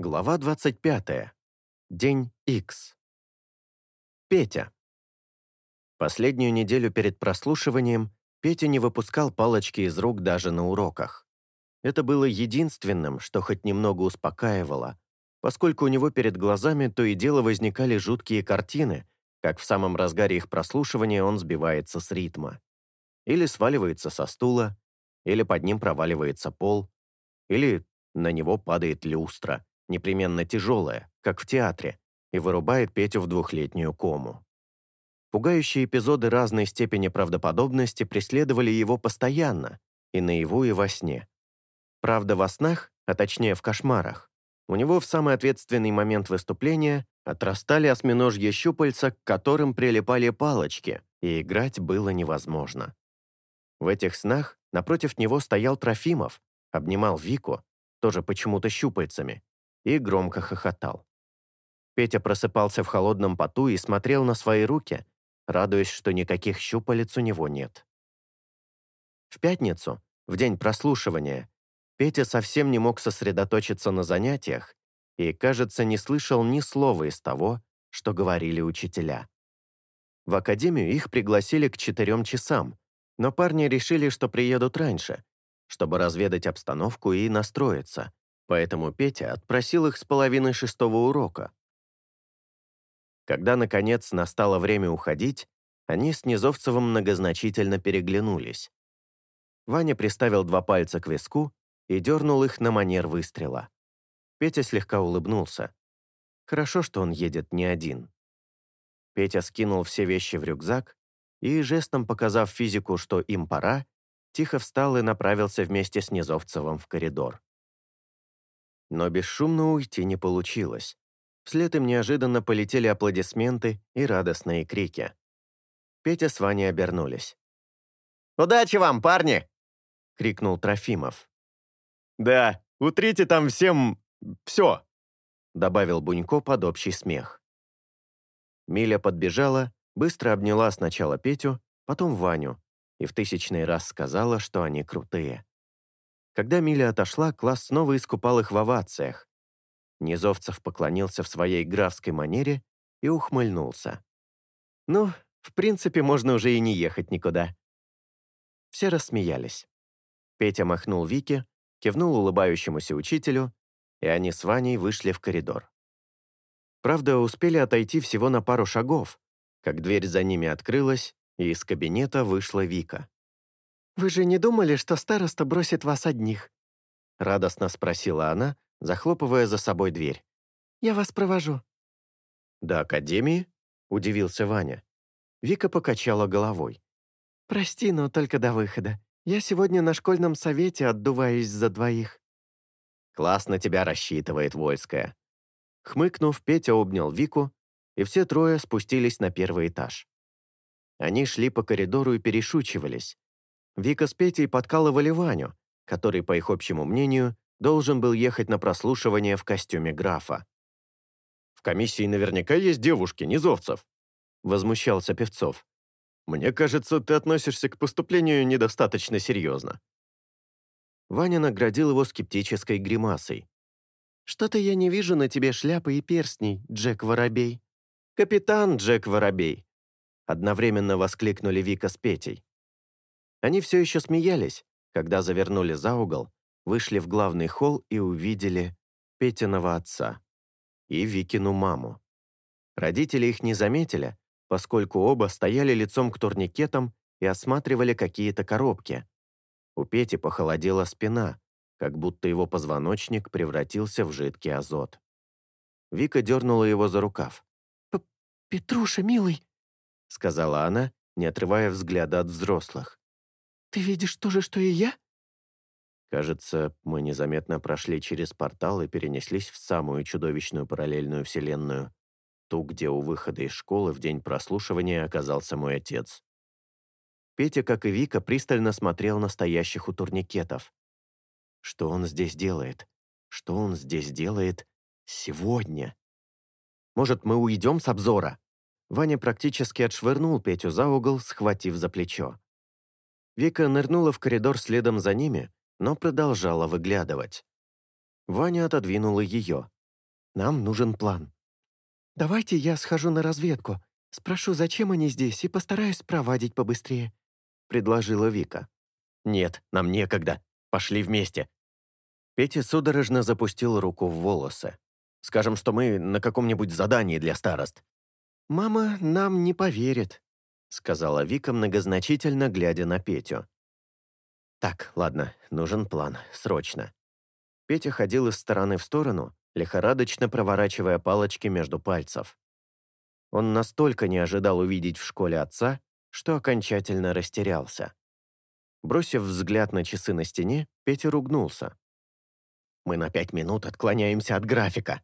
Глава 25. День X. Петя. Последнюю неделю перед прослушиванием Петя не выпускал палочки из рук даже на уроках. Это было единственным, что хоть немного успокаивало, поскольку у него перед глазами то и дело возникали жуткие картины, как в самом разгаре их прослушивания он сбивается с ритма. Или сваливается со стула, или под ним проваливается пол, или на него падает люстра, непременно тяжелая, как в театре, и вырубает Петю в двухлетнюю кому. Пугающие эпизоды разной степени правдоподобности преследовали его постоянно, и наяву, и во сне. Правда, во снах, а точнее в кошмарах, у него в самый ответственный момент выступления отрастали осьминожьи щупальца, к которым прилипали палочки, и играть было невозможно. В этих снах напротив него стоял Трофимов, обнимал Вику, тоже почему-то щупальцами, и громко хохотал. Петя просыпался в холодном поту и смотрел на свои руки, радуясь, что никаких щупалец у него нет. В пятницу, в день прослушивания, Петя совсем не мог сосредоточиться на занятиях и, кажется, не слышал ни слова из того, что говорили учителя. В академию их пригласили к четырем часам, но парни решили, что приедут раньше, чтобы разведать обстановку и настроиться, поэтому Петя отпросил их с половины шестого урока. Когда, наконец, настало время уходить, они с Низовцевым многозначительно переглянулись. Ваня приставил два пальца к виску и дернул их на манер выстрела. Петя слегка улыбнулся. Хорошо, что он едет не один. Петя скинул все вещи в рюкзак и, жестом показав физику, что им пора, тихо встал и направился вместе с Низовцевым в коридор. Но бесшумно уйти не получилось. Вслед им неожиданно полетели аплодисменты и радостные крики. Петя с Ваней обернулись. «Удачи вам, парни!» — крикнул Трофимов. «Да, утрите там всем... все!» — добавил Бунько под общий смех. Миля подбежала, быстро обняла сначала Петю, потом Ваню, и в тысячный раз сказала, что они крутые. Когда Миля отошла, класс снова искупал их в овациях. Низовцев поклонился в своей графской манере и ухмыльнулся. «Ну, в принципе, можно уже и не ехать никуда». Все рассмеялись. Петя махнул Вике, кивнул улыбающемуся учителю, и они с Ваней вышли в коридор. Правда, успели отойти всего на пару шагов, как дверь за ними открылась, и из кабинета вышла Вика. «Вы же не думали, что староста бросит вас одних?» Радостно спросила она, захлопывая за собой дверь. «Я вас провожу». «До академии?» — удивился Ваня. Вика покачала головой. «Прости, но только до выхода. Я сегодня на школьном совете отдуваюсь за двоих». «Классно тебя рассчитывает Вольская». Хмыкнув, Петя обнял Вику, и все трое спустились на первый этаж. Они шли по коридору и перешучивались. Вика с Петей подкалывали Ваню, который, по их общему мнению, должен был ехать на прослушивание в костюме графа. «В комиссии наверняка есть девушки, низовцев», — возмущался Певцов. «Мне кажется, ты относишься к поступлению недостаточно серьезно». Ваня наградил его скептической гримасой. «Что-то я не вижу на тебе шляпы и перстней, Джек Воробей». «Капитан Джек Воробей», Одновременно воскликнули Вика с Петей. Они все еще смеялись, когда завернули за угол, вышли в главный холл и увидели Петиного отца и Викину маму. Родители их не заметили, поскольку оба стояли лицом к турникетам и осматривали какие-то коробки. У Пети похолодела спина, как будто его позвоночник превратился в жидкий азот. Вика дернула его за рукав. «Петруша, милый, — сказала она, не отрывая взгляда от взрослых. «Ты видишь то же, что и я?» Кажется, мы незаметно прошли через портал и перенеслись в самую чудовищную параллельную вселенную, ту, где у выхода из школы в день прослушивания оказался мой отец. Петя, как и Вика, пристально смотрел на стоящих у турникетов. Что он здесь делает? Что он здесь делает сегодня? Может, мы уйдем с обзора? Ваня практически отшвырнул Петю за угол, схватив за плечо. Вика нырнула в коридор следом за ними, но продолжала выглядывать. Ваня отодвинула ее, Нам нужен план. Давайте я схожу на разведку, спрошу, зачем они здесь, и постараюсь проводить побыстрее», — предложила Вика. «Нет, нам некогда. Пошли вместе». Петя судорожно запустил руку в волосы. «Скажем, что мы на каком-нибудь задании для старост». «Мама нам не поверит», — сказала Вика, многозначительно глядя на Петю. «Так, ладно, нужен план, срочно». Петя ходил из стороны в сторону, лихорадочно проворачивая палочки между пальцев. Он настолько не ожидал увидеть в школе отца, что окончательно растерялся. Бросив взгляд на часы на стене, Петя ругнулся. «Мы на пять минут отклоняемся от графика».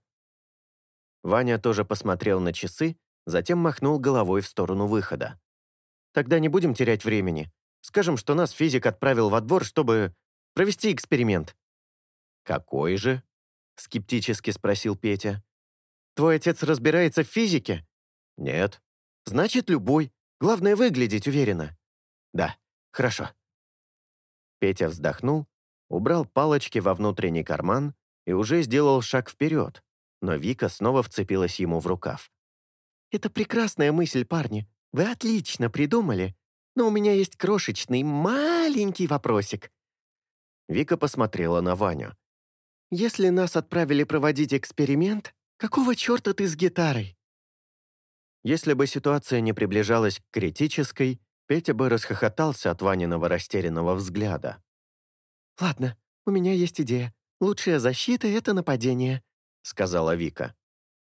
Ваня тоже посмотрел на часы, затем махнул головой в сторону выхода. «Тогда не будем терять времени. Скажем, что нас физик отправил во двор, чтобы провести эксперимент». «Какой же?» — скептически спросил Петя. «Твой отец разбирается в физике?» «Нет». «Значит, любой. Главное, выглядеть уверенно». «Да, хорошо». Петя вздохнул, убрал палочки во внутренний карман и уже сделал шаг вперед, но Вика снова вцепилась ему в рукав. «Это прекрасная мысль, парни. Вы отлично придумали. Но у меня есть крошечный, маленький вопросик». Вика посмотрела на Ваню. Если нас отправили проводить эксперимент, какого черта ты с гитарой?» Если бы ситуация не приближалась к критической, Петя бы расхохотался от Ваниного растерянного взгляда. «Ладно, у меня есть идея. Лучшая защита — это нападение», — сказала Вика.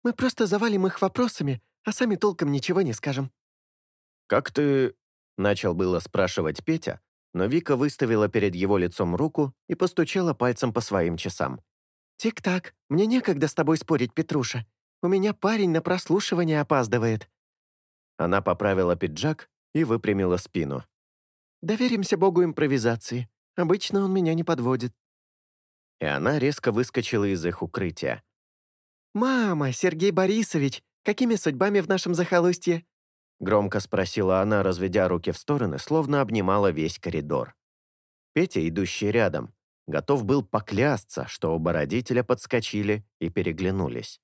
«Мы просто завалим их вопросами, а сами толком ничего не скажем». «Как ты...» — начал было спрашивать Петя, но Вика выставила перед его лицом руку и постучала пальцем по своим часам. «Тик-так, мне некогда с тобой спорить, Петруша. У меня парень на прослушивание опаздывает». Она поправила пиджак и выпрямила спину. «Доверимся богу импровизации. Обычно он меня не подводит». И она резко выскочила из их укрытия. «Мама, Сергей Борисович, какими судьбами в нашем захолустье?» Громко спросила она, разведя руки в стороны, словно обнимала весь коридор. Петя, идущий рядом, готов был поклясться, что оба родителя подскочили и переглянулись.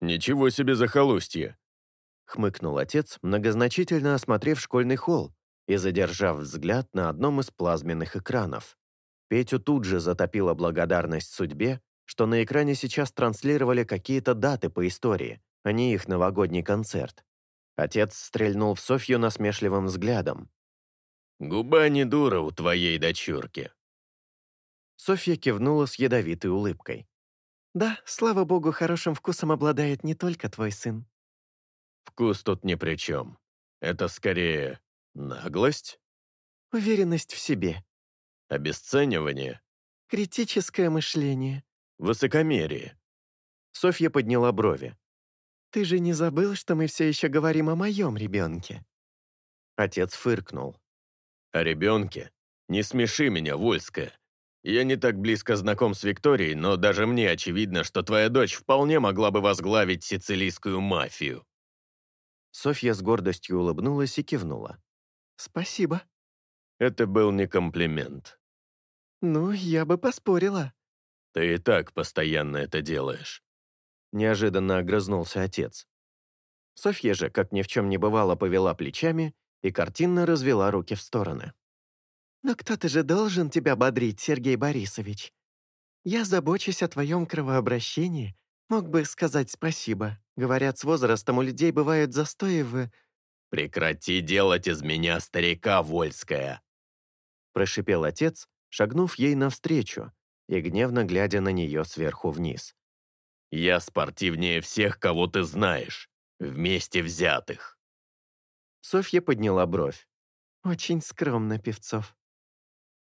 «Ничего себе захолустье!» — хмыкнул отец, многозначительно осмотрев школьный холл и задержав взгляд на одном из плазменных экранов. Петю тут же затопила благодарность судьбе, что на экране сейчас транслировали какие-то даты по истории, а не их новогодний концерт. Отец стрельнул в Софью насмешливым взглядом. «Губа не дура у твоей дочурки», Софья кивнула с ядовитой улыбкой. «Да, слава богу, хорошим вкусом обладает не только твой сын». «Вкус тут ни при чем. Это скорее наглость?» «Уверенность в себе». «Обесценивание?» «Критическое мышление». «Высокомерие». Софья подняла брови. «Ты же не забыл, что мы все еще говорим о моем ребенке?» Отец фыркнул. «О ребенке? Не смеши меня, Вольская. Я не так близко знаком с Викторией, но даже мне очевидно, что твоя дочь вполне могла бы возглавить сицилийскую мафию». Софья с гордостью улыбнулась и кивнула. «Спасибо». Это был не комплимент. «Ну, я бы поспорила». «Ты и так постоянно это делаешь». Неожиданно огрызнулся отец. Софья же, как ни в чем не бывало, повела плечами и картинно развела руки в стороны. «Но кто-то же должен тебя бодрить, Сергей Борисович. Я забочусь о твоем кровообращении. Мог бы сказать спасибо. Говорят, с возрастом у людей бывают застои в...» «Прекрати делать из меня старика, Вольская!» Прошипел отец, шагнув ей навстречу и гневно глядя на нее сверху вниз. «Я спортивнее всех, кого ты знаешь, вместе взятых!» Софья подняла бровь. «Очень скромно, Певцов».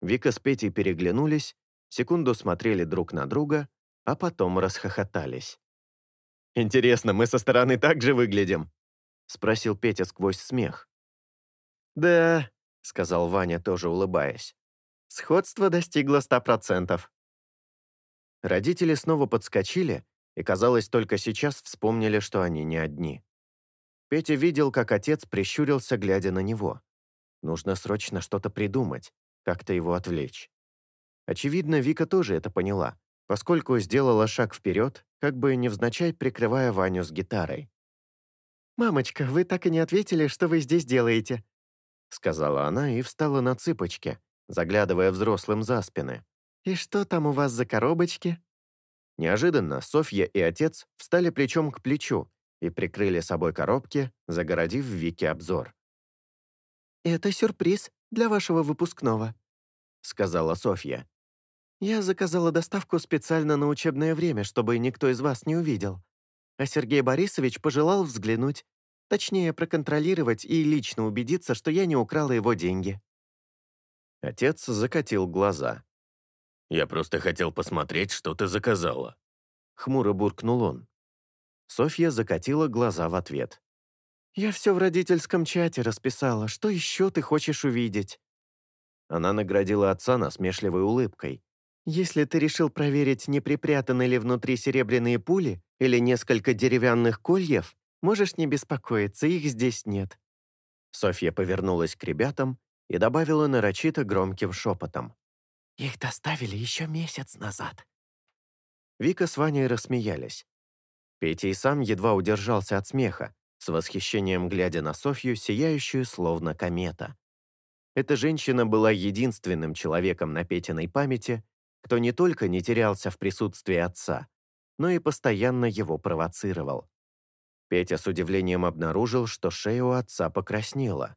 Вика с Петей переглянулись, секунду смотрели друг на друга, а потом расхохотались. «Интересно, мы со стороны так же выглядим?» — спросил Петя сквозь смех. «Да», — сказал Ваня, тоже улыбаясь. «Сходство достигло ста процентов». Родители снова подскочили и, казалось, только сейчас вспомнили, что они не одни. Петя видел, как отец прищурился, глядя на него. Нужно срочно что-то придумать, как-то его отвлечь. Очевидно, Вика тоже это поняла, поскольку сделала шаг вперед, как бы невзначай прикрывая Ваню с гитарой. «Мамочка, вы так и не ответили, что вы здесь делаете», сказала она и встала на цыпочки, заглядывая взрослым за спины. «И что там у вас за коробочки?» Неожиданно Софья и отец встали плечом к плечу и прикрыли собой коробки, загородив Вики обзор. «Это сюрприз для вашего выпускного», — сказала Софья. «Я заказала доставку специально на учебное время, чтобы никто из вас не увидел. А Сергей Борисович пожелал взглянуть, точнее, проконтролировать и лично убедиться, что я не украла его деньги». Отец закатил глаза. «Я просто хотел посмотреть, что ты заказала», — хмуро буркнул он. Софья закатила глаза в ответ. «Я все в родительском чате расписала. Что еще ты хочешь увидеть?» Она наградила отца насмешливой улыбкой. «Если ты решил проверить, не припрятаны ли внутри серебряные пули или несколько деревянных кольев, можешь не беспокоиться, их здесь нет». Софья повернулась к ребятам и добавила нарочито громким шепотом. «Их доставили еще месяц назад». Вика с Ваней рассмеялись. Петя и сам едва удержался от смеха, с восхищением глядя на Софью, сияющую словно комета. Эта женщина была единственным человеком на Петиной памяти, кто не только не терялся в присутствии отца, но и постоянно его провоцировал. Петя с удивлением обнаружил, что шея у отца покраснела.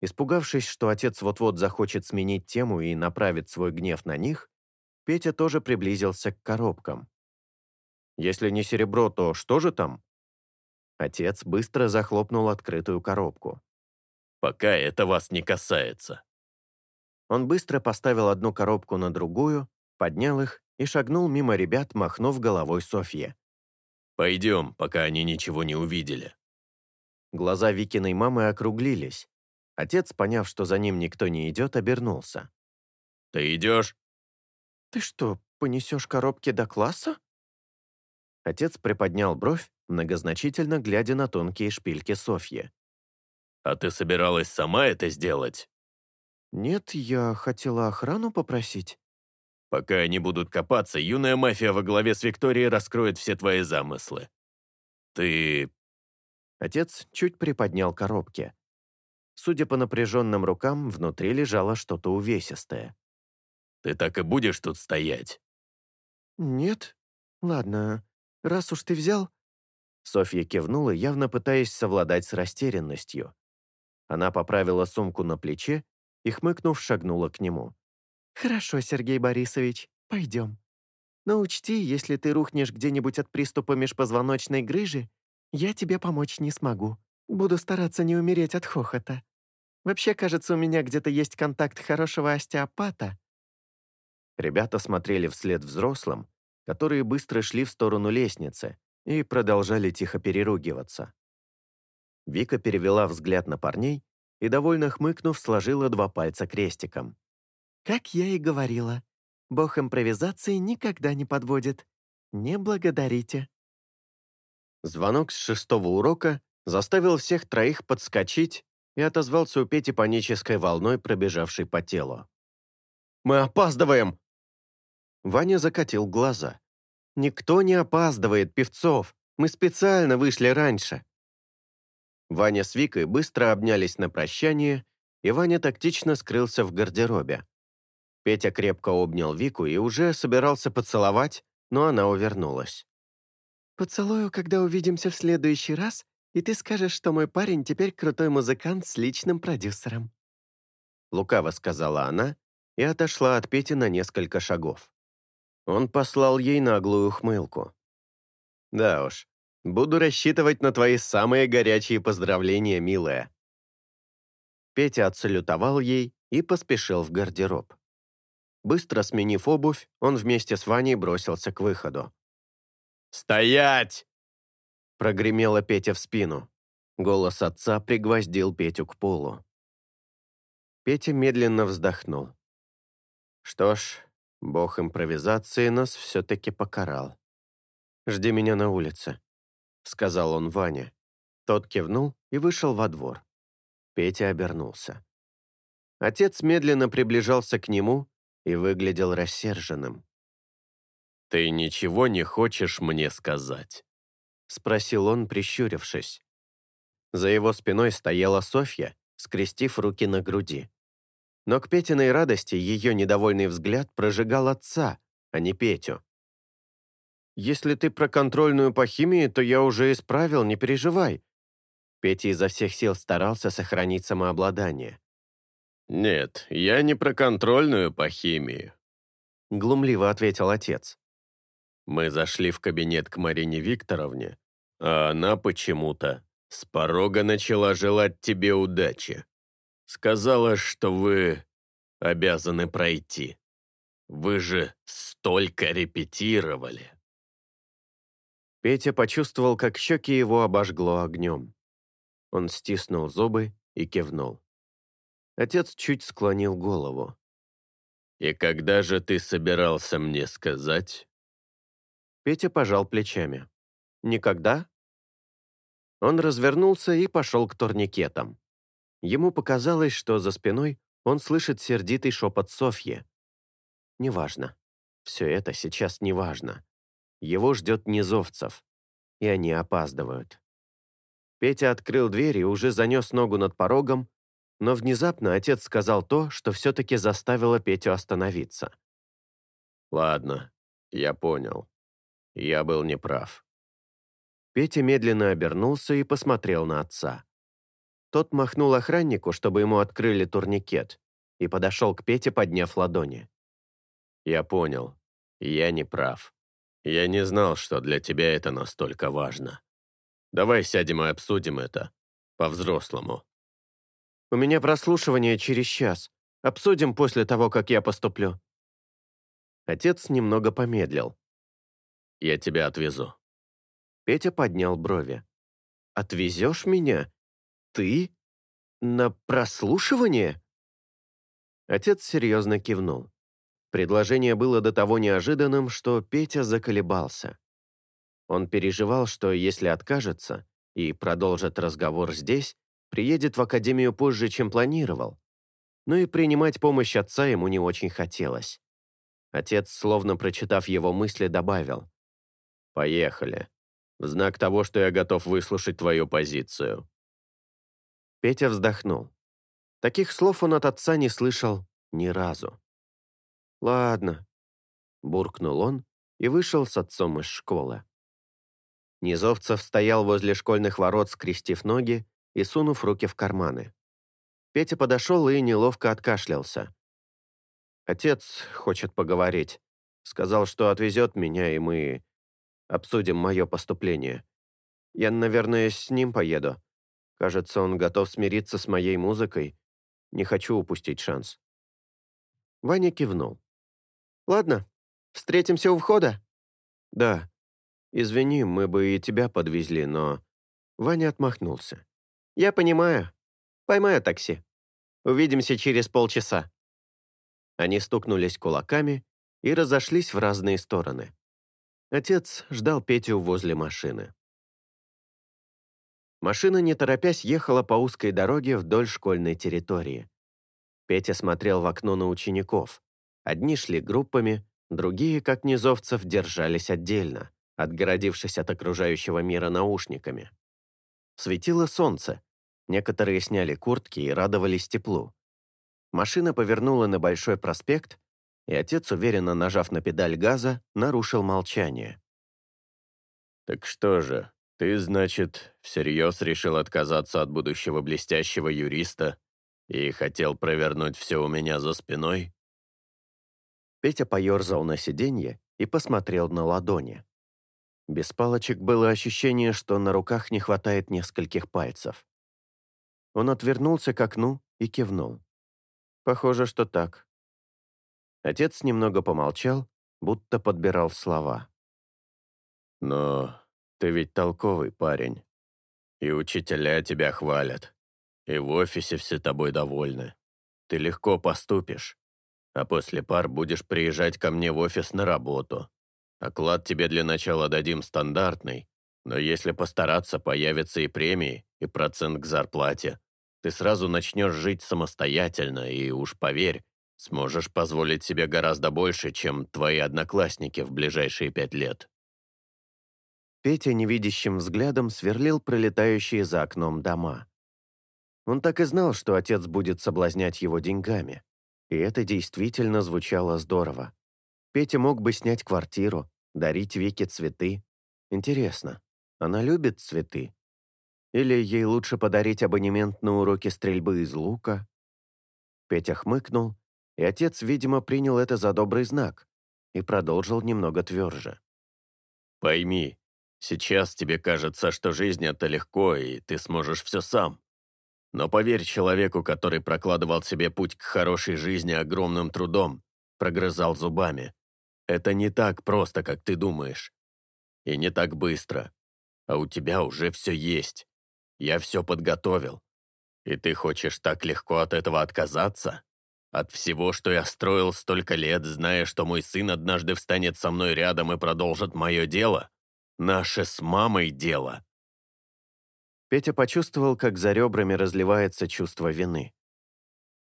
Испугавшись, что отец вот-вот захочет сменить тему и направит свой гнев на них, Петя тоже приблизился к коробкам. Если не серебро, то что же там?» Отец быстро захлопнул открытую коробку. «Пока это вас не касается». Он быстро поставил одну коробку на другую, поднял их и шагнул мимо ребят, махнув головой Софье. «Пойдем, пока они ничего не увидели». Глаза Викиной мамы округлились. Отец, поняв, что за ним никто не идет, обернулся. «Ты идешь?» «Ты что, понесешь коробки до класса?» Отец приподнял бровь, многозначительно глядя на тонкие шпильки Софьи. «А ты собиралась сама это сделать?» «Нет, я хотела охрану попросить». «Пока они будут копаться, юная мафия во главе с Викторией раскроет все твои замыслы. Ты...» Отец чуть приподнял коробки. Судя по напряженным рукам, внутри лежало что-то увесистое. «Ты так и будешь тут стоять?» «Нет. Ладно, раз уж ты взял...» Софья кивнула, явно пытаясь совладать с растерянностью. Она поправила сумку на плече и, хмыкнув, шагнула к нему. «Хорошо, Сергей Борисович, пойдем. Но учти, если ты рухнешь где-нибудь от приступа межпозвоночной грыжи, я тебе помочь не смогу. Буду стараться не умереть от хохота. Вообще, кажется, у меня где-то есть контакт хорошего остеопата». Ребята смотрели вслед взрослым, которые быстро шли в сторону лестницы и продолжали тихо переругиваться. Вика перевела взгляд на парней и, довольно хмыкнув, сложила два пальца крестиком. «Как я и говорила, бог импровизации никогда не подводит. Не благодарите». Звонок с шестого урока заставил всех троих подскочить и отозвался у Пети панической волной, пробежавшей по телу. «Мы опаздываем!» Ваня закатил глаза. «Никто не опаздывает, Певцов. Мы специально вышли раньше». Ваня с Викой быстро обнялись на прощание, и Ваня тактично скрылся в гардеробе. Петя крепко обнял Вику и уже собирался поцеловать, но она увернулась. «Поцелую, когда увидимся в следующий раз, и ты скажешь, что мой парень теперь крутой музыкант с личным продюсером». Лукаво сказала она и отошла от Пети на несколько шагов. Он послал ей наглую ухмылку. «Да уж, буду рассчитывать на твои самые горячие поздравления, милая». Петя отсалютовал ей и поспешил в гардероб. Быстро сменив обувь, он вместе с Ваней бросился к выходу. «Стоять!» Прогремела Петя в спину. Голос отца пригвоздил Петю к полу. Петя медленно вздохнул. Что ж, Бог импровизации нас все-таки покарал. «Жди меня на улице», — сказал он Ване. Тот кивнул и вышел во двор. Петя обернулся. Отец медленно приближался к нему и выглядел рассерженным. «Ты ничего не хочешь мне сказать?» — спросил он, прищурившись. За его спиной стояла Софья, скрестив руки на груди. Но к Петиной радости ее недовольный взгляд прожигал отца, а не Петю. «Если ты про контрольную по химии, то я уже исправил, не переживай». Петя изо всех сил старался сохранить самообладание. «Нет, я не про контрольную по химии», — глумливо ответил отец. Мы зашли в кабинет к Марине Викторовне, а она почему-то с порога начала желать тебе удачи. Сказала, что вы обязаны пройти. Вы же столько репетировали. Петя почувствовал, как щеки его обожгло огнем. Он стиснул зубы и кивнул. Отец чуть склонил голову. «И когда же ты собирался мне сказать?» Петя пожал плечами. «Никогда?» Он развернулся и пошел к турникетам. Ему показалось, что за спиной он слышит сердитый шепот Софьи. «Неважно. Все это сейчас неважно. Его ждет Низовцев, и они опаздывают». Петя открыл дверь и уже занес ногу над порогом, но внезапно отец сказал то, что все-таки заставило Петю остановиться. «Ладно, я понял. Я был неправ». Петя медленно обернулся и посмотрел на отца. Тот махнул охраннику, чтобы ему открыли турникет, и подошел к Пете, подняв ладони. «Я понял. Я не прав. Я не знал, что для тебя это настолько важно. Давай сядем и обсудим это. По-взрослому». «У меня прослушивание через час. Обсудим после того, как я поступлю». Отец немного помедлил. «Я тебя отвезу». Петя поднял брови. «Отвезешь меня? Ты? На прослушивание?» Отец серьезно кивнул. Предложение было до того неожиданным, что Петя заколебался. Он переживал, что если откажется и продолжит разговор здесь, приедет в академию позже, чем планировал. Но и принимать помощь отца ему не очень хотелось. Отец, словно прочитав его мысли, добавил. «Поехали. В знак того, что я готов выслушать твою позицию». Петя вздохнул. Таких слов он от отца не слышал ни разу. «Ладно», — буркнул он и вышел с отцом из школы. Низовцев стоял возле школьных ворот, скрестив ноги и сунув руки в карманы. Петя подошел и неловко откашлялся. «Отец хочет поговорить. Сказал, что отвезет меня, и мы обсудим мое поступление. Я, наверное, с ним поеду. Кажется, он готов смириться с моей музыкой. Не хочу упустить шанс». Ваня кивнул. «Ладно, встретимся у входа?» «Да», «Извини, мы бы и тебя подвезли, но...» Ваня отмахнулся. «Я понимаю. Поймаю такси. Увидимся через полчаса». Они стукнулись кулаками и разошлись в разные стороны. Отец ждал Петю возле машины. Машина, не торопясь, ехала по узкой дороге вдоль школьной территории. Петя смотрел в окно на учеников. Одни шли группами, другие, как низовцев, держались отдельно отгородившись от окружающего мира наушниками. Светило солнце. Некоторые сняли куртки и радовались теплу. Машина повернула на Большой проспект, и отец, уверенно нажав на педаль газа, нарушил молчание. «Так что же, ты, значит, всерьез решил отказаться от будущего блестящего юриста и хотел провернуть все у меня за спиной?» Петя поерзал на сиденье и посмотрел на ладони. Без палочек было ощущение, что на руках не хватает нескольких пальцев. Он отвернулся к окну и кивнул. Похоже, что так. Отец немного помолчал, будто подбирал слова. «Но ты ведь толковый парень. И учителя тебя хвалят. И в офисе все тобой довольны. Ты легко поступишь. А после пар будешь приезжать ко мне в офис на работу. Оклад тебе для начала дадим стандартный, но если постараться, появятся и премии, и процент к зарплате. Ты сразу начнешь жить самостоятельно, и уж поверь, Сможешь позволить себе гораздо больше, чем твои одноклассники в ближайшие пять лет. Петя невидящим взглядом сверлил пролетающие за окном дома. Он так и знал, что отец будет соблазнять его деньгами. И это действительно звучало здорово. Петя мог бы снять квартиру, дарить Вике цветы. Интересно, она любит цветы? Или ей лучше подарить абонемент на уроки стрельбы из лука? Петя хмыкнул, и отец, видимо, принял это за добрый знак и продолжил немного тверже. «Пойми, сейчас тебе кажется, что жизнь — это легко, и ты сможешь все сам. Но поверь человеку, который прокладывал себе путь к хорошей жизни огромным трудом, прогрызал зубами. Это не так просто, как ты думаешь. И не так быстро. А у тебя уже все есть. Я все подготовил. И ты хочешь так легко от этого отказаться? От всего, что я строил столько лет, зная, что мой сын однажды встанет со мной рядом и продолжит мое дело? Наше с мамой дело. Петя почувствовал, как за ребрами разливается чувство вины.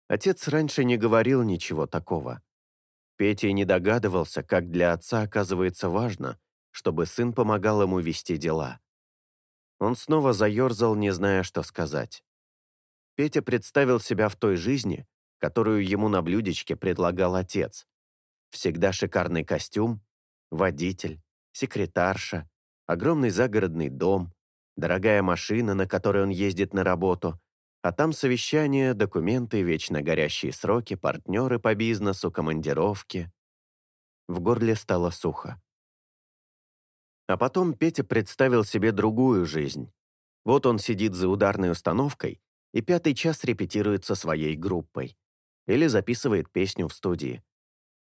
Отец раньше не говорил ничего такого. Петя не догадывался, как для отца оказывается важно, чтобы сын помогал ему вести дела. Он снова заерзал, не зная, что сказать. Петя представил себя в той жизни, которую ему на блюдечке предлагал отец. Всегда шикарный костюм, водитель, секретарша, огромный загородный дом, дорогая машина, на которой он ездит на работу, а там совещания, документы, вечно горящие сроки, партнеры по бизнесу, командировки. В горле стало сухо. А потом Петя представил себе другую жизнь. Вот он сидит за ударной установкой и пятый час репетирует со своей группой. Или записывает песню в студии.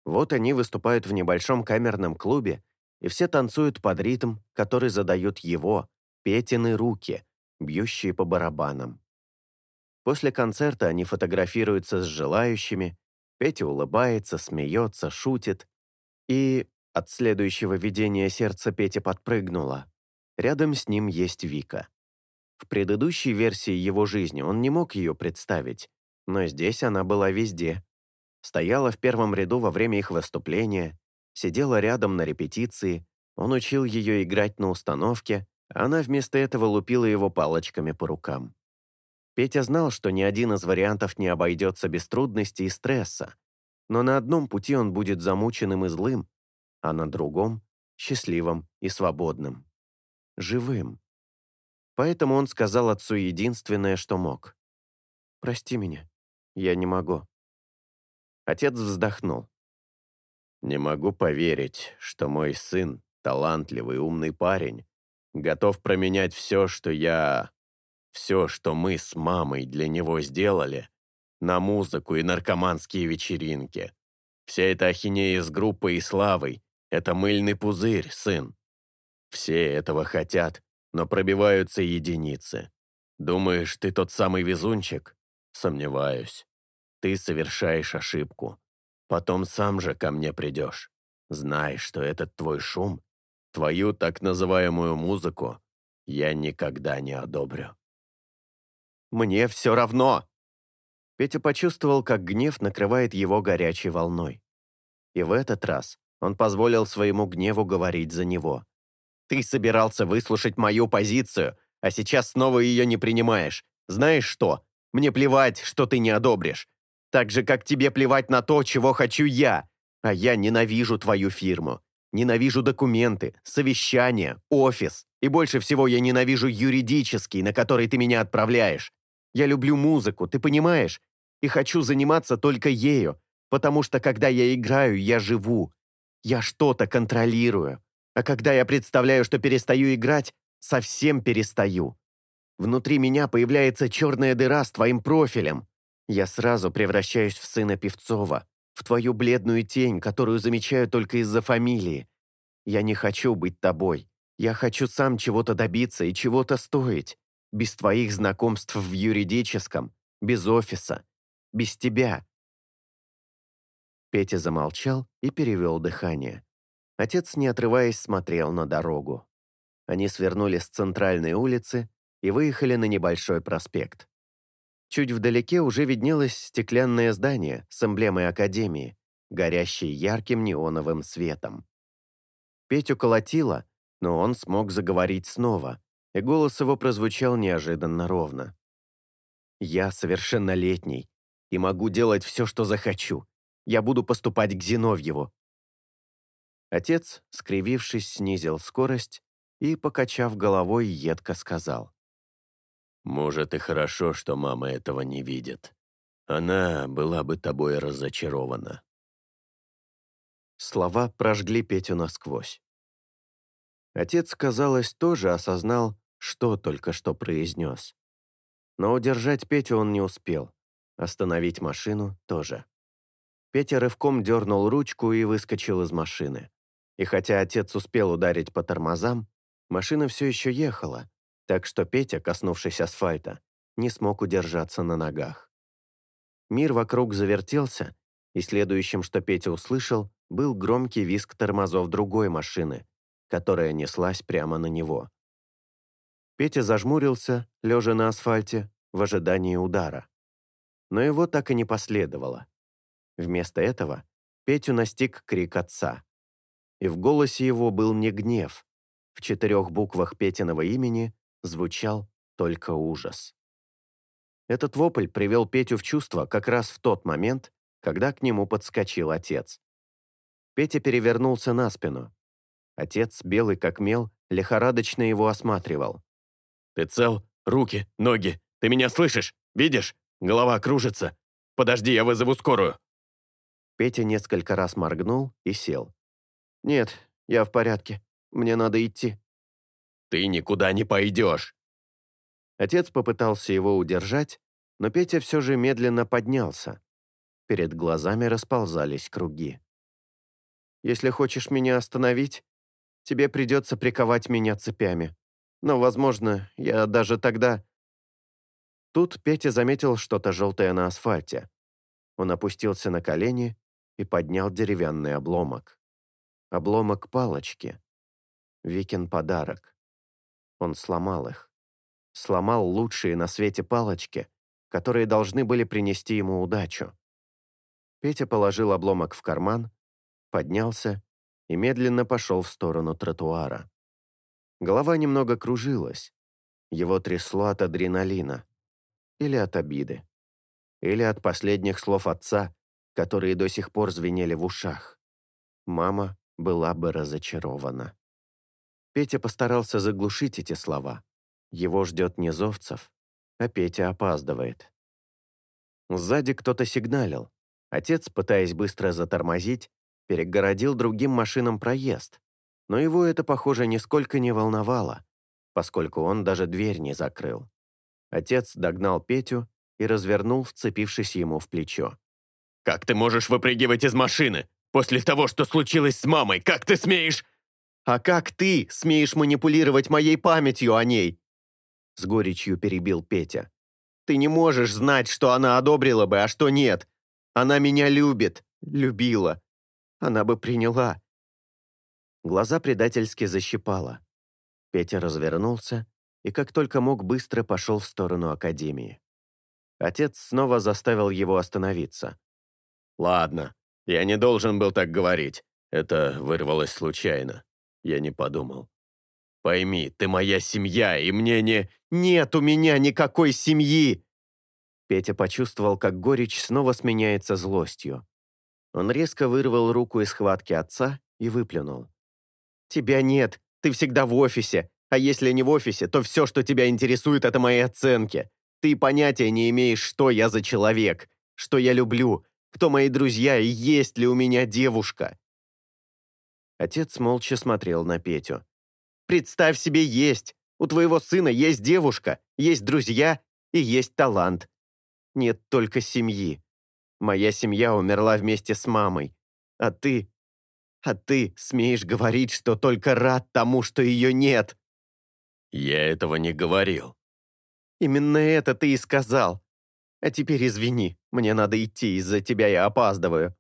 Вот они выступают в небольшом камерном клубе, и все танцуют под ритм, который задают его, Петины руки, бьющие по барабанам. После концерта они фотографируются с желающими, Петя улыбается, смеется, шутит. И от следующего видения сердце Пети подпрыгнуло. Рядом с ним есть Вика. В предыдущей версии его жизни он не мог ее представить, но здесь она была везде. Стояла в первом ряду во время их выступления, сидела рядом на репетиции, он учил ее играть на установке, она вместо этого лупила его палочками по рукам. Петя знал, что ни один из вариантов не обойдется без трудностей и стресса, но на одном пути он будет замученным и злым, а на другом — счастливым и свободным. Живым. Поэтому он сказал отцу единственное, что мог. «Прости меня, я не могу». Отец вздохнул. «Не могу поверить, что мой сын, талантливый, умный парень, готов променять все, что я... Все, что мы с мамой для него сделали, на музыку и наркоманские вечеринки. Вся эта ахинея с группой и славой — это мыльный пузырь, сын. Все этого хотят, но пробиваются единицы. Думаешь, ты тот самый везунчик? Сомневаюсь. Ты совершаешь ошибку. Потом сам же ко мне придешь. Знай, что этот твой шум Твою так называемую музыку я никогда не одобрю. Мне все равно!» Петя почувствовал, как гнев накрывает его горячей волной. И в этот раз он позволил своему гневу говорить за него. «Ты собирался выслушать мою позицию, а сейчас снова ее не принимаешь. Знаешь что? Мне плевать, что ты не одобришь. Так же, как тебе плевать на то, чего хочу я. А я ненавижу твою фирму. Ненавижу документы, совещания, офис. И больше всего я ненавижу юридический, на который ты меня отправляешь. Я люблю музыку, ты понимаешь? И хочу заниматься только ею, потому что когда я играю, я живу. Я что-то контролирую. А когда я представляю, что перестаю играть, совсем перестаю. Внутри меня появляется черная дыра с твоим профилем. Я сразу превращаюсь в сына Певцова, в твою бледную тень, которую замечаю только из-за фамилии. Я не хочу быть тобой. Я хочу сам чего-то добиться и чего-то стоить. Без твоих знакомств в юридическом, без офиса, без тебя». Петя замолчал и перевел дыхание. Отец, не отрываясь, смотрел на дорогу. Они свернули с центральной улицы и выехали на небольшой проспект. Чуть вдалеке уже виднелось стеклянное здание с эмблемой Академии, горящее ярким неоновым светом. Петю колотило, но он смог заговорить снова, и голос его прозвучал неожиданно ровно. «Я совершеннолетний и могу делать все, что захочу. Я буду поступать к Зиновьеву». Отец, скривившись, снизил скорость и, покачав головой, едко сказал. «Может, и хорошо, что мама этого не видит. Она была бы тобой разочарована». Слова прожгли Петю насквозь. Отец, казалось, тоже осознал, что только что произнес. Но удержать Петю он не успел. Остановить машину тоже. Петя рывком дернул ручку и выскочил из машины. И хотя отец успел ударить по тормозам, машина все еще ехала, так что Петя, коснувшись асфальта, не смог удержаться на ногах. Мир вокруг завертелся, и следующим, что Петя услышал, был громкий визг тормозов другой машины, которая неслась прямо на него. Петя зажмурился, лежа на асфальте, в ожидании удара. Но его так и не последовало. Вместо этого Петю настиг крик отца. И в голосе его был не гнев. В четырех буквах Петиного имени звучал только ужас. Этот вопль привел Петю в чувство как раз в тот момент, когда к нему подскочил отец. Петя перевернулся на спину. Отец, белый как мел, лихорадочно его осматривал. «Ты цел? Руки, ноги. Ты меня слышишь? Видишь? Голова кружится. Подожди, я вызову скорую». Петя несколько раз моргнул и сел. «Нет, я в порядке. Мне надо идти». «Ты никуда не пойдешь!» Отец попытался его удержать, но Петя все же медленно поднялся. Перед глазами расползались круги. «Если хочешь меня остановить, тебе придется приковать меня цепями. Но, возможно, я даже тогда...» Тут Петя заметил что-то желтое на асфальте. Он опустился на колени и поднял деревянный обломок. Обломок палочки. Викин подарок. Он сломал их. Сломал лучшие на свете палочки, которые должны были принести ему удачу. Петя положил обломок в карман, поднялся и медленно пошел в сторону тротуара. Голова немного кружилась. Его трясло от адреналина. Или от обиды. Или от последних слов отца, которые до сих пор звенели в ушах. Мама была бы разочарована. Петя постарался заглушить эти слова. Его ждет Низовцев, а Петя опаздывает. Сзади кто-то сигналил. Отец, пытаясь быстро затормозить, перегородил другим машинам проезд. Но его это, похоже, нисколько не волновало, поскольку он даже дверь не закрыл. Отец догнал Петю и развернул, вцепившись ему в плечо. «Как ты можешь выпрыгивать из машины? После того, что случилось с мамой, как ты смеешь...» «А как ты смеешь манипулировать моей памятью о ней?» С горечью перебил Петя. «Ты не можешь знать, что она одобрила бы, а что нет. Она меня любит, любила. Она бы приняла». Глаза предательски защипала. Петя развернулся и как только мог быстро пошел в сторону Академии. Отец снова заставил его остановиться. «Ладно, я не должен был так говорить. Это вырвалось случайно. Я не подумал. Пойми, ты моя семья, и мне не... Нет у меня никакой семьи!» Петя почувствовал, как горечь снова сменяется злостью. Он резко вырвал руку из схватки отца и выплюнул. «Тебя нет, ты всегда в офисе, а если не в офисе, то все, что тебя интересует, это мои оценки. Ты понятия не имеешь, что я за человек, что я люблю, кто мои друзья и есть ли у меня девушка. Отец молча смотрел на Петю. «Представь себе, есть. У твоего сына есть девушка, есть друзья и есть талант. Нет только семьи. Моя семья умерла вместе с мамой. А ты... А ты смеешь говорить, что только рад тому, что ее нет?» «Я этого не говорил», Именно это ты и сказал. А теперь извини, мне надо идти, из-за тебя я опаздываю».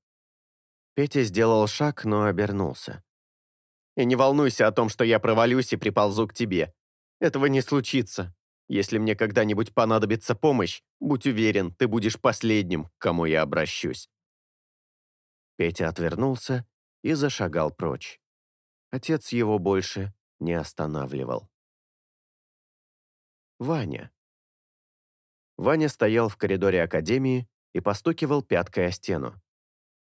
Петя сделал шаг, но обернулся. «И не волнуйся о том, что я провалюсь и приползу к тебе. Этого не случится. Если мне когда-нибудь понадобится помощь, будь уверен, ты будешь последним, к кому я обращусь». Петя отвернулся и зашагал прочь. Отец его больше не останавливал. Ваня. Ваня стоял в коридоре академии и постукивал пяткой о стену.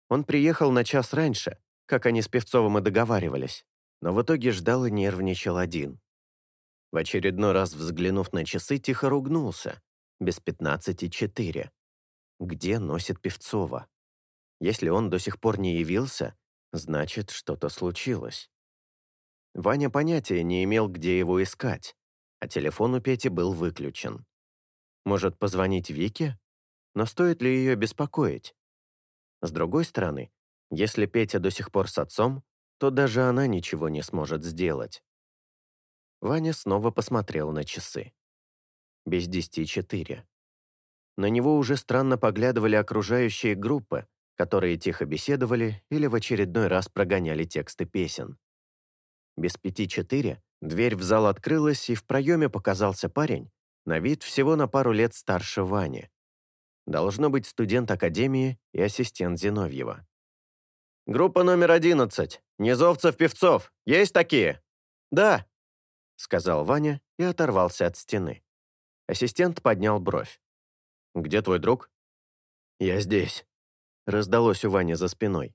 Он приехал на час раньше, как они с Певцовым и договаривались, но в итоге ждал и нервничал один. В очередной раз взглянув на часы, тихо ругнулся. Без пятнадцати четыре. Где носит Певцова? Если он до сих пор не явился, значит, что-то случилось. Ваня понятия не имел, где его искать, а телефон у Пети был выключен. Может, позвонить Вике? Но стоит ли ее беспокоить? С другой стороны, если Петя до сих пор с отцом, то даже она ничего не сможет сделать. Ваня снова посмотрел на часы. Без десяти четыре. На него уже странно поглядывали окружающие группы, которые тихо беседовали или в очередной раз прогоняли тексты песен. Без пяти четыре дверь в зал открылась, и в проеме показался парень, на вид всего на пару лет старше Вани. Должно быть студент академии и ассистент Зиновьева. «Группа номер одиннадцать. Низовцев-певцов. Есть такие?» «Да», — сказал Ваня и оторвался от стены. Ассистент поднял бровь. «Где твой друг?» «Я здесь», — раздалось у Вани за спиной.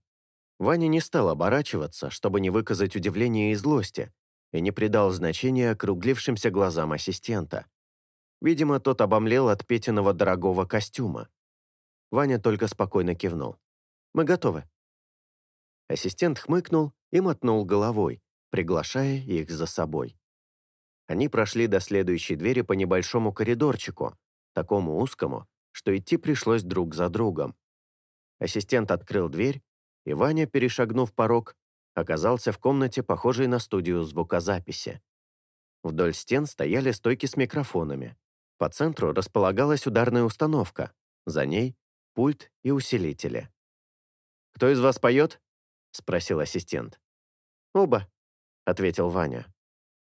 Ваня не стал оборачиваться, чтобы не выказать удивления и злости, и не придал значения округлившимся глазам ассистента. Видимо, тот обомлел от Петиного дорогого костюма. Ваня только спокойно кивнул. «Мы готовы». Ассистент хмыкнул и мотнул головой, приглашая их за собой. Они прошли до следующей двери по небольшому коридорчику, такому узкому, что идти пришлось друг за другом. Ассистент открыл дверь и Ваня, перешагнув порог, оказался в комнате, похожей на студию звукозаписи. Вдоль стен стояли стойки с микрофонами. По центру располагалась ударная установка, за ней — пульт и усилители. «Кто из вас поет?» — спросил ассистент. «Оба», — ответил Ваня.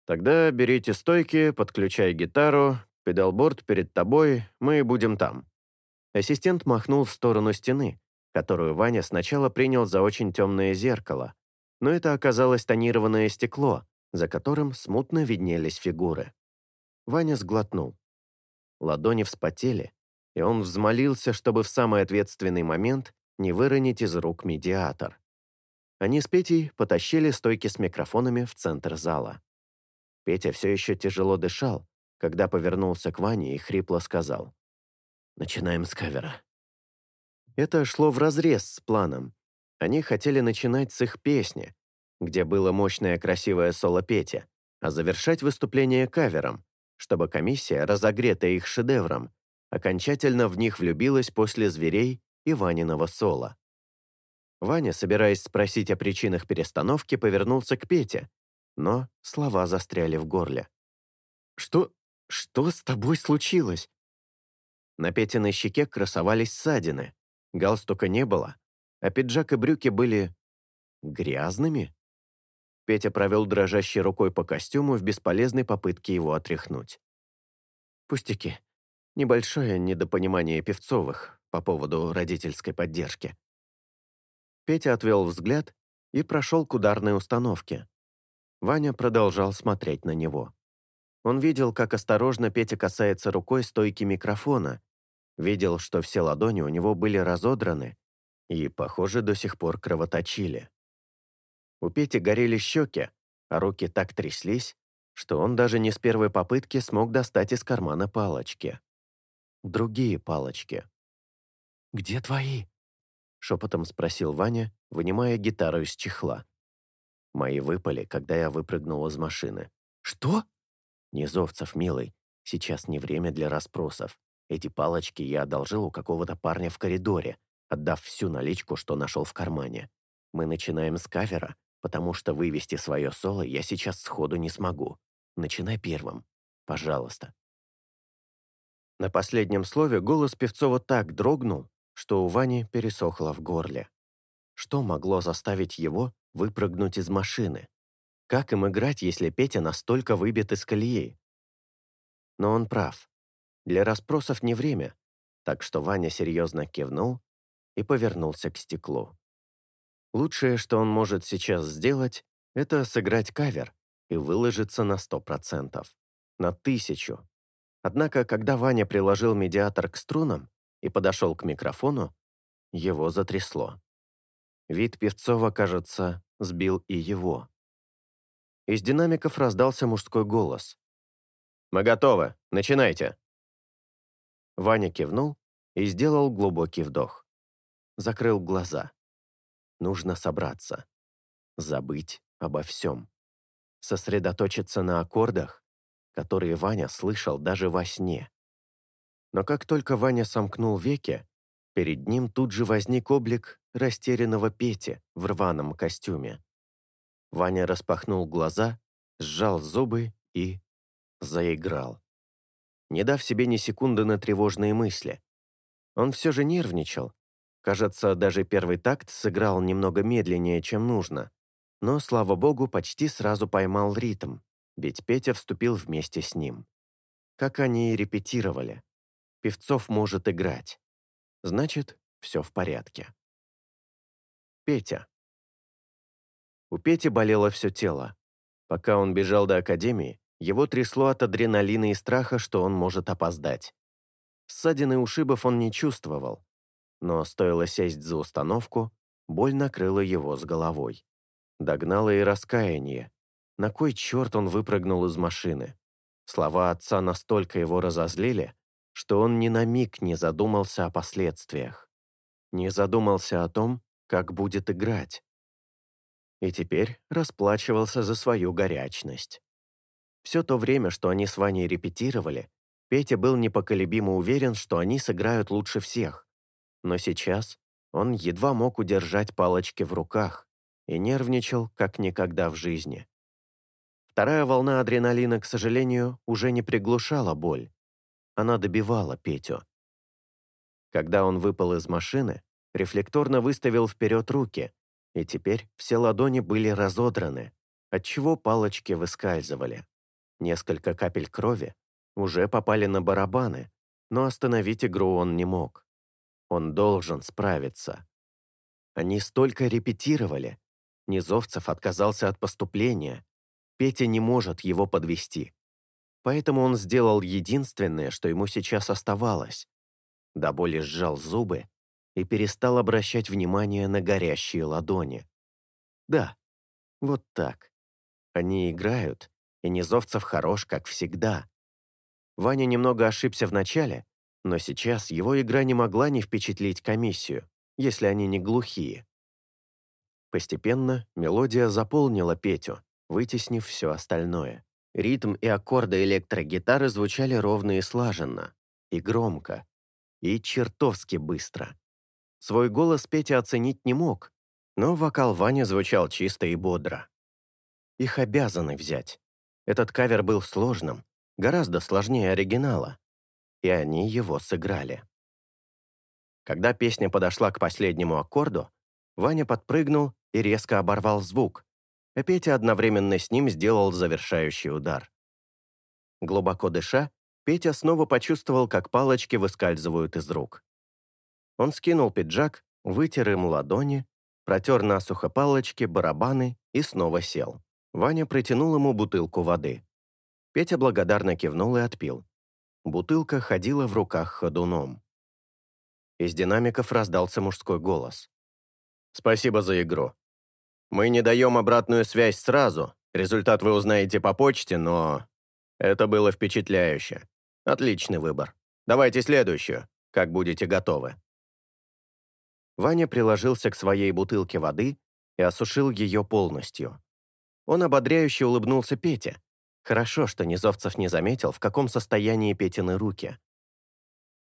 «Тогда берите стойки, подключай гитару, педалборд перед тобой, мы будем там». Ассистент махнул в сторону стены, которую Ваня сначала принял за очень темное зеркало, но это оказалось тонированное стекло, за которым смутно виднелись фигуры. Ваня сглотнул. Ладони вспотели, и он взмолился, чтобы в самый ответственный момент не выронить из рук медиатор. Они с Петей потащили стойки с микрофонами в центр зала. Петя все еще тяжело дышал, когда повернулся к Ване и хрипло сказал. «Начинаем с кавера». Это шло вразрез с планом. Они хотели начинать с их песни, где было мощное красивое соло Петя, а завершать выступление кавером, чтобы комиссия, разогретая их шедевром, окончательно в них влюбилась после «Зверей» и Ваниного соло. Ваня, собираясь спросить о причинах перестановки, повернулся к Пете, но слова застряли в горле. «Что... что с тобой случилось?» На Петиной щеке красовались ссадины, Галстука не было, а пиджак и брюки были... грязными? Петя провел дрожащей рукой по костюму в бесполезной попытке его отряхнуть. Пустяки. Небольшое недопонимание Певцовых по поводу родительской поддержки. Петя отвел взгляд и прошел к ударной установке. Ваня продолжал смотреть на него. Он видел, как осторожно Петя касается рукой стойки микрофона, Видел, что все ладони у него были разодраны и, похоже, до сих пор кровоточили. У Пети горели щеки, а руки так тряслись, что он даже не с первой попытки смог достать из кармана палочки. Другие палочки. «Где твои?» — шепотом спросил Ваня, вынимая гитару из чехла. Мои выпали, когда я выпрыгнул из машины. «Что?» «Низовцев, милый, сейчас не время для расспросов. Эти палочки я одолжил у какого-то парня в коридоре, отдав всю наличку, что нашел в кармане. Мы начинаем с кавера, потому что вывести свое соло я сейчас сходу не смогу. Начинай первым. Пожалуйста. На последнем слове голос Певцова так дрогнул, что у Вани пересохло в горле. Что могло заставить его выпрыгнуть из машины? Как им играть, если Петя настолько выбит из колеи? Но он прав. Для расспросов не время, так что Ваня серьезно кивнул и повернулся к стеклу. Лучшее, что он может сейчас сделать, это сыграть кавер и выложиться на сто процентов, на тысячу. Однако, когда Ваня приложил медиатор к струнам и подошел к микрофону, его затрясло. Вид Певцова, кажется, сбил и его. Из динамиков раздался мужской голос. «Мы готовы, начинайте!» Ваня кивнул и сделал глубокий вдох. Закрыл глаза. Нужно собраться. Забыть обо всем. Сосредоточиться на аккордах, которые Ваня слышал даже во сне. Но как только Ваня сомкнул веки, перед ним тут же возник облик растерянного Пети в рваном костюме. Ваня распахнул глаза, сжал зубы и заиграл. Не дав себе ни секунды на тревожные мысли. Он все же нервничал. Кажется, даже первый такт сыграл немного медленнее, чем нужно. Но, слава богу, почти сразу поймал ритм, ведь Петя вступил вместе с ним. Как они и репетировали. Певцов может играть. Значит, все в порядке. Петя. У Пети болело все тело. Пока он бежал до академии, его трясло от адреналина и страха, что он может опоздать. Ссадин и ушибов он не чувствовал, но стоило сесть за установку, боль накрыла его с головой. Догнало и раскаяние. На кой черт он выпрыгнул из машины? Слова отца настолько его разозлили, что он ни на миг не задумался о последствиях. Не задумался о том, как будет играть. И теперь расплачивался за свою горячность. Все то время, что они с Ваней репетировали, Петя был непоколебимо уверен, что они сыграют лучше всех. Но сейчас он едва мог удержать палочки в руках и нервничал, как никогда в жизни. Вторая волна адреналина, к сожалению, уже не приглушала боль. Она добивала Петю. Когда он выпал из машины, рефлекторно выставил вперед руки, и теперь все ладони были разодраны, отчего палочки выскальзывали. Несколько капель крови уже попали на барабаны, но остановить игру он не мог. Он должен справиться. Они столько репетировали. Низовцев отказался от поступления. Петя не может его подвести. Поэтому он сделал единственное, что ему сейчас оставалось. До боли сжал зубы и перестал обращать внимание на горящие ладони. Да, вот так. Они играют, и Низовцев хорош, как всегда. Ваня немного ошибся в начале, но сейчас его игра не могла не впечатлить комиссию, если они не глухие. Постепенно мелодия заполнила Петю, вытеснив все остальное. Ритм и аккорды электрогитары звучали ровно и слаженно, и громко, и чертовски быстро. Свой голос Петя оценить не мог, но вокал Вани звучал чисто и бодро. Их обязаны взять. Этот кавер был сложным, гораздо сложнее оригинала, и они его сыграли. Когда песня подошла к последнему аккорду, Ваня подпрыгнул и резко оборвал звук, Петя одновременно с ним сделал завершающий удар. Глубоко дыша, Петя снова почувствовал, как палочки выскальзывают из рук. Он скинул пиджак, вытер им ладони, протер насухо палочки, барабаны и снова сел. Ваня протянул ему бутылку воды. Петя благодарно кивнул и отпил. Бутылка ходила в руках ходуном. Из динамиков раздался мужской голос. «Спасибо за игру. Мы не даем обратную связь сразу, результат вы узнаете по почте, но... Это было впечатляюще. Отличный выбор. Давайте следующую, как будете готовы». Ваня приложился к своей бутылке воды и осушил ее полностью. Он ободряюще улыбнулся Пете. Хорошо, что Низовцев не заметил, в каком состоянии Петины руки.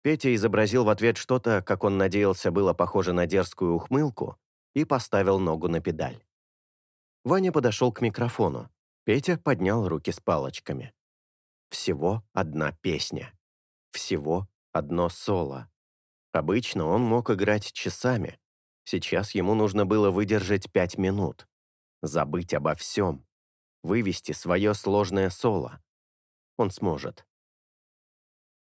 Петя изобразил в ответ что-то, как он надеялся, было похоже на дерзкую ухмылку, и поставил ногу на педаль. Ваня подошел к микрофону. Петя поднял руки с палочками. Всего одна песня. Всего одно соло. Обычно он мог играть часами. Сейчас ему нужно было выдержать пять минут забыть обо всем, вывести свое сложное соло. Он сможет.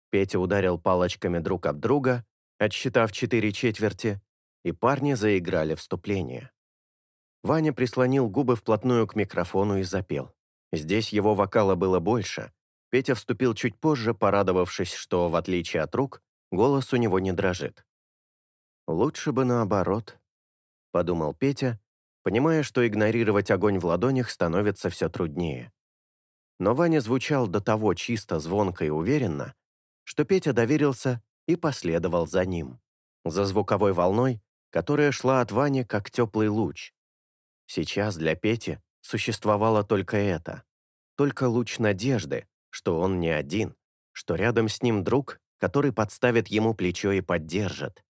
Петя ударил палочками друг об друга, отсчитав четыре четверти, и парни заиграли вступление. Ваня прислонил губы вплотную к микрофону и запел. Здесь его вокала было больше. Петя вступил чуть позже, порадовавшись, что, в отличие от рук, голос у него не дрожит. «Лучше бы наоборот», — подумал Петя, понимая, что игнорировать огонь в ладонях становится все труднее. Но Ваня звучал до того чисто, звонко и уверенно, что Петя доверился и последовал за ним, за звуковой волной, которая шла от Вани как теплый луч. Сейчас для Пети существовало только это, только луч надежды, что он не один, что рядом с ним друг, который подставит ему плечо и поддержит.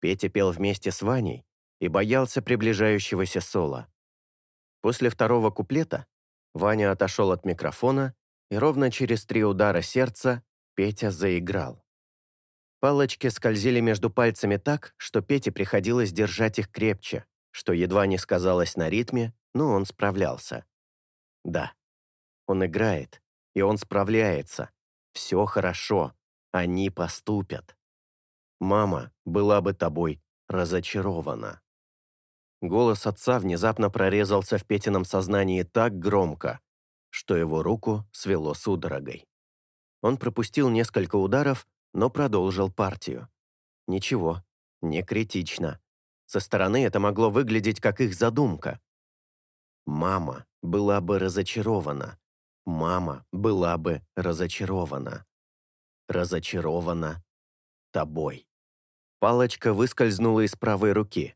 Петя пел вместе с Ваней и боялся приближающегося соло. После второго куплета Ваня отошел от микрофона, и ровно через три удара сердца Петя заиграл. Палочки скользили между пальцами так, что Пете приходилось держать их крепче, что едва не сказалось на ритме, но он справлялся. Да, он играет, и он справляется. Все хорошо, они поступят. Мама была бы тобой разочарована. Голос отца внезапно прорезался в Петином сознании так громко, что его руку свело судорогой. Он пропустил несколько ударов, но продолжил партию. Ничего, не критично. Со стороны это могло выглядеть как их задумка. Мама была бы разочарована. Мама была бы разочарована. Разочарована тобой. Палочка выскользнула из правой руки.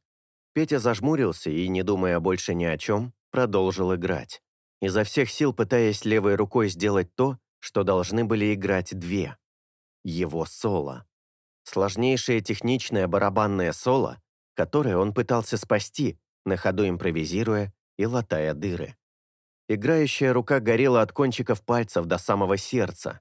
Петя зажмурился и, не думая больше ни о чем, продолжил играть, изо всех сил пытаясь левой рукой сделать то, что должны были играть две. Его соло. Сложнейшее техничное барабанное соло, которое он пытался спасти, на ходу импровизируя и латая дыры. Играющая рука горела от кончиков пальцев до самого сердца.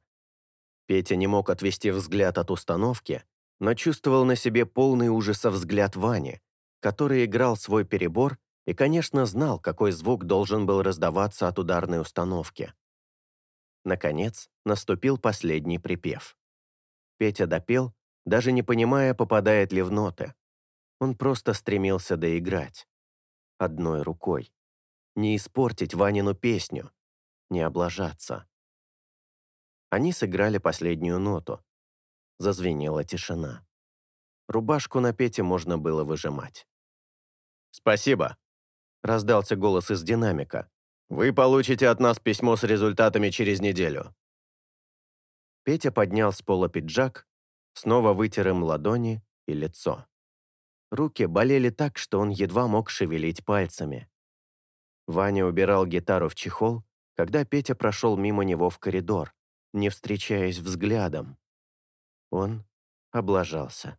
Петя не мог отвести взгляд от установки, но чувствовал на себе полный ужаса взгляд Вани, который играл свой перебор и, конечно, знал, какой звук должен был раздаваться от ударной установки. Наконец, наступил последний припев. Петя допел, даже не понимая, попадает ли в ноты. Он просто стремился доиграть. Одной рукой. Не испортить Ванину песню, не облажаться. Они сыграли последнюю ноту. Зазвенела тишина. Рубашку на Пете можно было выжимать. «Спасибо», — раздался голос из динамика. «Вы получите от нас письмо с результатами через неделю». Петя поднял с пола пиджак, снова вытер им ладони и лицо. Руки болели так, что он едва мог шевелить пальцами. Ваня убирал гитару в чехол, когда Петя прошел мимо него в коридор, не встречаясь взглядом. Он облажался.